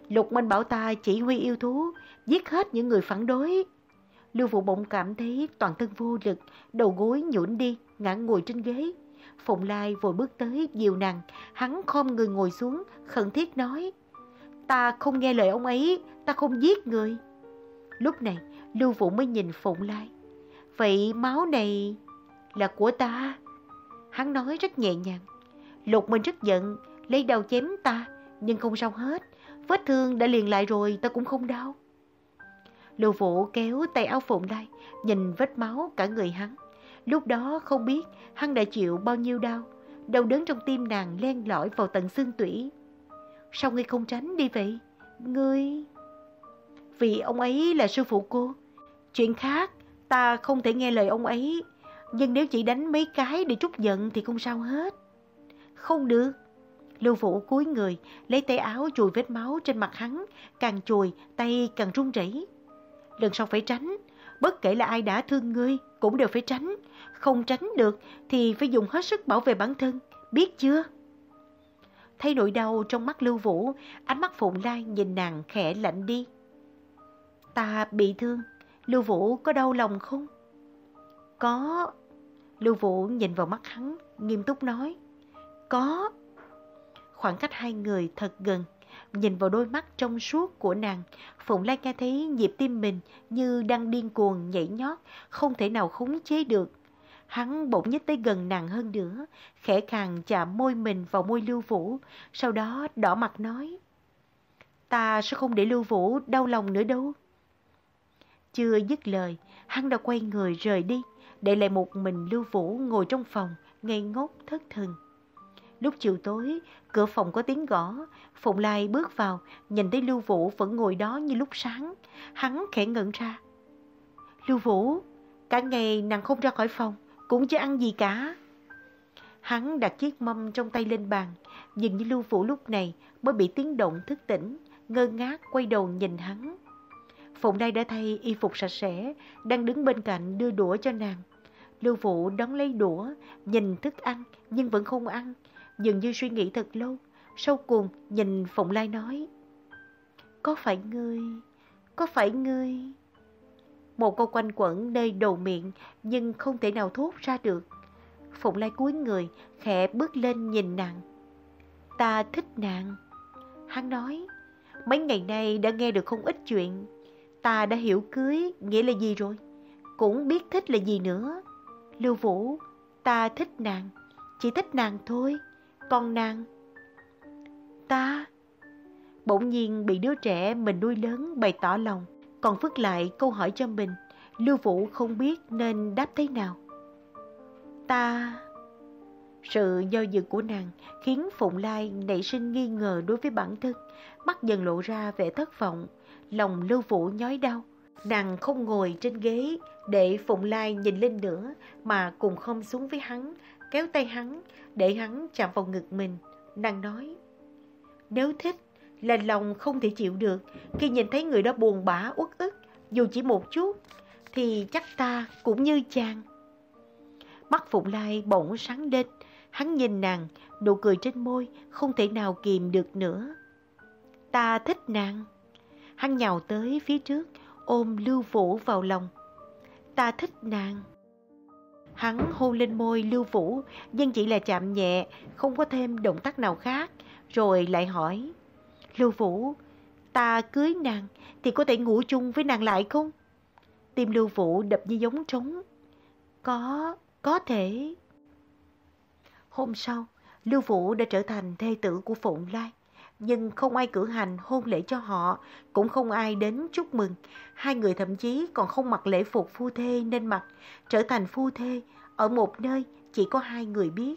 [SPEAKER 1] Lục Minh bảo ta chỉ huy yêu thú, giết hết những người phản đối. Lưu Vũ bỗng cảm thấy toàn thân vô lực, đầu gối nhũn đi, ngã ngồi trên ghế. Phụng Lai vội bước tới dìu nàng, hắn khom người ngồi xuống, khẩn thiết nói. Ta không nghe lời ông ấy, ta không giết người. Lúc này, Lưu Vũ mới nhìn Phụng Lai. Vậy máu này là của ta. Hắn nói rất nhẹ nhàng. Lục Minh rất giận, lấy đầu chém ta, nhưng không sao hết. Vết thương đã liền lại rồi, ta cũng không đau. Lưu Vũ kéo tay áo Phụng Lai, nhìn vết máu cả người hắn. Lúc đó không biết hắn đã chịu bao nhiêu đau. Đau đớn trong tim nàng len lỏi vào tận xương tủy. Sao ngươi không tránh đi vậy? Ngươi... vì ông ấy là sư phụ cô. Chuyện khác, ta không thể nghe lời ông ấy, nhưng nếu chỉ đánh mấy cái để trút giận thì không sao hết. Không được. Lưu Vũ cúi người, lấy tay áo chùi vết máu trên mặt hắn, càng chùi, tay càng run rẩy. Lần sau phải tránh, bất kể là ai đã thương ngươi, cũng đều phải tránh. Không tránh được thì phải dùng hết sức bảo vệ bản thân, biết chưa? Thấy nỗi đau trong mắt Lưu Vũ, ánh mắt Phụng Lai nhìn nàng khẽ lạnh đi. Ta bị thương, Lưu Vũ có đau lòng không? Có. Lưu Vũ nhìn vào mắt hắn, nghiêm túc nói. Có. Khoảng cách hai người thật gần. Nhìn vào đôi mắt trong suốt của nàng, Phụng Lai nghe thấy nhịp tim mình như đang điên cuồng nhảy nhót, không thể nào khống chế được. Hắn bỗng nhích tới gần nàng hơn nữa, khẽ khàng chạm môi mình vào môi Lưu Vũ, sau đó đỏ mặt nói. Ta sẽ không để Lưu Vũ đau lòng nữa đâu. Chưa dứt lời, hắn đã quay người rời đi, để lại một mình Lưu Vũ ngồi trong phòng, ngây ngốc thất thần. Lúc chiều tối, cửa phòng có tiếng gõ, Phụng Lai bước vào, nhìn thấy Lưu Vũ vẫn ngồi đó như lúc sáng. Hắn khẽ ngẩn ra. Lưu Vũ, cả ngày nàng không ra khỏi phòng, cũng chưa ăn gì cả. Hắn đặt chiếc mâm trong tay lên bàn, nhìn như Lưu Vũ lúc này mới bị tiếng động thức tỉnh, ngơ ngác quay đầu nhìn hắn. Phụng Đai đã thay y phục sạch sẽ, đang đứng bên cạnh đưa đũa cho nàng. Lưu Vũ đón lấy đũa, nhìn thức ăn nhưng vẫn không ăn, dường như suy nghĩ thật lâu. Sau cùng nhìn Phụng Lai nói, Có phải ngươi, có phải ngươi... Một câu quanh quẩn nơi đầu miệng nhưng không thể nào thốt ra được. Phụng Lai cúi người, khẽ bước lên nhìn nàng. Ta thích nàng. Hắn nói, mấy ngày nay đã nghe được không ít chuyện. Ta đã hiểu cưới nghĩa là gì rồi. Cũng biết thích là gì nữa. Lưu Vũ, ta thích nàng. Chỉ thích nàng thôi. Còn nàng... Ta... Bỗng nhiên bị đứa trẻ mình nuôi lớn bày tỏ lòng. Còn phức lại câu hỏi cho mình. Lưu Vũ không biết nên đáp thế nào. Ta... Sự do dự của nàng khiến Phụng Lai nảy sinh nghi ngờ đối với bản thân, mắt dần lộ ra vẻ thất vọng, lòng lưu vũ nhói đau. Nàng không ngồi trên ghế để Phụng Lai nhìn lên nữa mà cùng không xuống với hắn, kéo tay hắn để hắn chạm vào ngực mình. Nàng nói, nếu thích lên lòng không thể chịu được khi nhìn thấy người đó buồn bã uất ức dù chỉ một chút thì chắc ta cũng như chàng. Mắt Phụng Lai bỗng sáng lên, hắn nhìn nàng, nụ cười trên môi không thể nào kìm được nữa. Ta thích nàng. Hắn nhào tới phía trước, ôm Lưu Vũ vào lòng. Ta thích nàng. Hắn hôn lên môi Lưu Vũ, nhưng chỉ là chạm nhẹ, không có thêm động tác nào khác, rồi lại hỏi. Lưu Vũ, ta cưới nàng thì có thể ngủ chung với nàng lại không? Tim Lưu Vũ đập như giống trống. Có, có thể. Hôm sau, Lưu Vũ đã trở thành thê tử của Phụng Lai nhưng không ai cử hành hôn lễ cho họ, cũng không ai đến chúc mừng. Hai người thậm chí còn không mặc lễ phục phu thê nên mặc, trở thành phu thê, ở một nơi chỉ có hai người biết.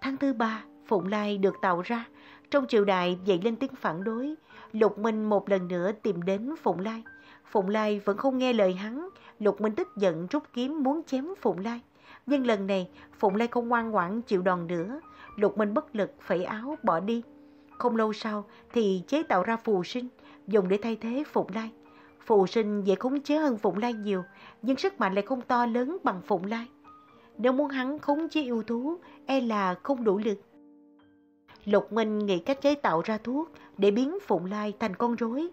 [SPEAKER 1] Tháng thứ ba, Phụng Lai được tạo ra, trong triều đại dậy lên tiếng phản đối. Lục Minh một lần nữa tìm đến Phụng Lai. Phụng Lai vẫn không nghe lời hắn, Lục Minh tức giận rút kiếm muốn chém Phụng Lai. Nhưng lần này, Phụng Lai không ngoan ngoãn chịu đòn nữa. Lục Minh bất lực phẩy áo bỏ đi. Không lâu sau thì chế tạo ra phù sinh, dùng để thay thế Phụng Lai. Phù sinh dễ khống chế hơn Phụng Lai nhiều, nhưng sức mạnh lại không to lớn bằng Phụng Lai. Nếu muốn hắn khống chế yêu thú, e là không đủ lực. Lục Minh nghĩ cách chế tạo ra thuốc để biến Phụng Lai thành con rối.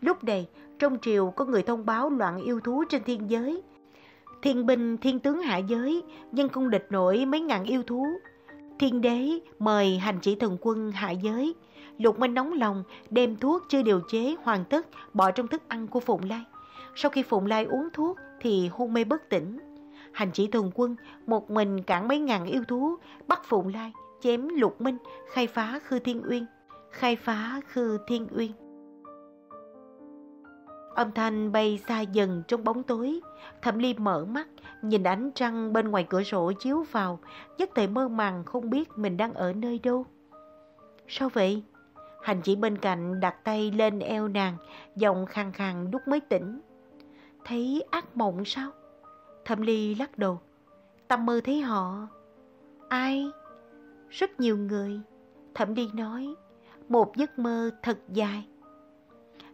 [SPEAKER 1] Lúc này, trong triều có người thông báo loạn yêu thú trên thiên giới. Thiên binh, thiên tướng hạ giới, nhân cung địch nổi mấy ngàn yêu thú. Thiên đế mời hành chỉ thần quân hạ giới. Lục Minh nóng lòng đem thuốc chưa điều chế hoàn tất bỏ trong thức ăn của Phụng Lai. Sau khi Phụng Lai uống thuốc thì hôn mê bất tỉnh. Hành chỉ thần quân một mình cản mấy ngàn yêu thú bắt Phụng Lai chém Lục Minh khai phá Khư Thiên Uyên. Khai phá Khư Thiên Uyên. Âm thanh bay xa dần trong bóng tối. Thẩm Ly mở mắt, nhìn ánh trăng bên ngoài cửa sổ chiếu vào, nhất thời mơ màng không biết mình đang ở nơi đâu. Sao vậy? Hành chỉ bên cạnh đặt tay lên eo nàng, giọng khàn khàn lúc mới tỉnh. Thấy ác mộng sao? Thẩm Ly lắc đầu. Tâm mơ thấy họ. Ai? Rất nhiều người. Thẩm Ly nói. Một giấc mơ thật dài.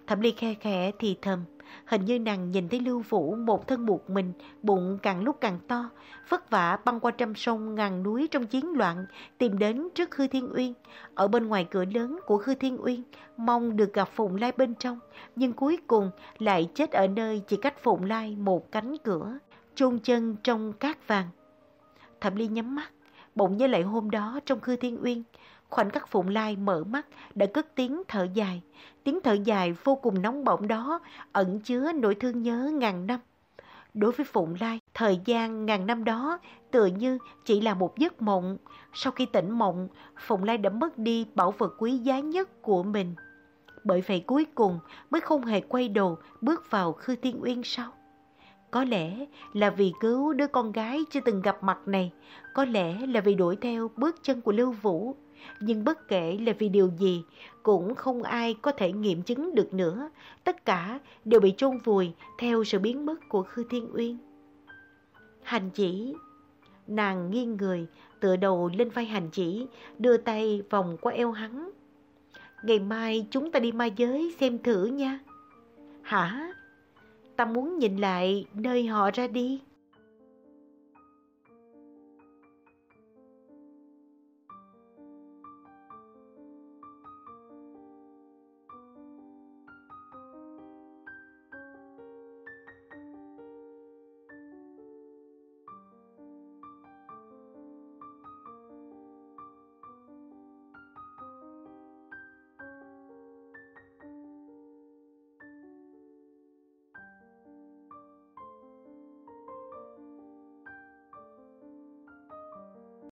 [SPEAKER 1] Thẩm Ly khe khẽ thì thầm. Hình như nàng nhìn thấy Lưu Vũ một thân một mình, bụng càng lúc càng to, vất vả băng qua trăm sông ngàn núi trong chiến loạn, tìm đến trước hư Thiên Uyên. Ở bên ngoài cửa lớn của hư Thiên Uyên, mong được gặp Phụng Lai bên trong, nhưng cuối cùng lại chết ở nơi chỉ cách Phụng Lai một cánh cửa, chôn chân trong cát vàng. Thẩm Ly nhắm mắt, bỗng nhớ lại hôm đó trong Khư Thiên Uyên, Khoảnh khắc Phụng Lai mở mắt đã cất tiếng thở dài. Tiếng thở dài vô cùng nóng bỏng đó ẩn chứa nỗi thương nhớ ngàn năm. Đối với Phụng Lai, thời gian ngàn năm đó tựa như chỉ là một giấc mộng. Sau khi tỉnh mộng, Phụng Lai đã mất đi bảo vật quý giá nhất của mình. Bởi vậy cuối cùng mới không hề quay đầu bước vào Khư Thiên Uyên sau. Có lẽ là vì cứu đứa con gái chưa từng gặp mặt này, có lẽ là vì đuổi theo bước chân của Lưu Vũ, nhưng bất kể là vì điều gì, cũng không ai có thể nghiệm chứng được nữa. Tất cả đều bị chôn vùi theo sự biến mất của Khư Thiên Uyên. Hành chỉ Nàng nghiêng người, tựa đầu lên vai hành chỉ, đưa tay vòng qua eo hắn. Ngày mai chúng ta đi ma giới xem thử nha. Hả? Ta muốn nhìn lại nơi họ ra đi.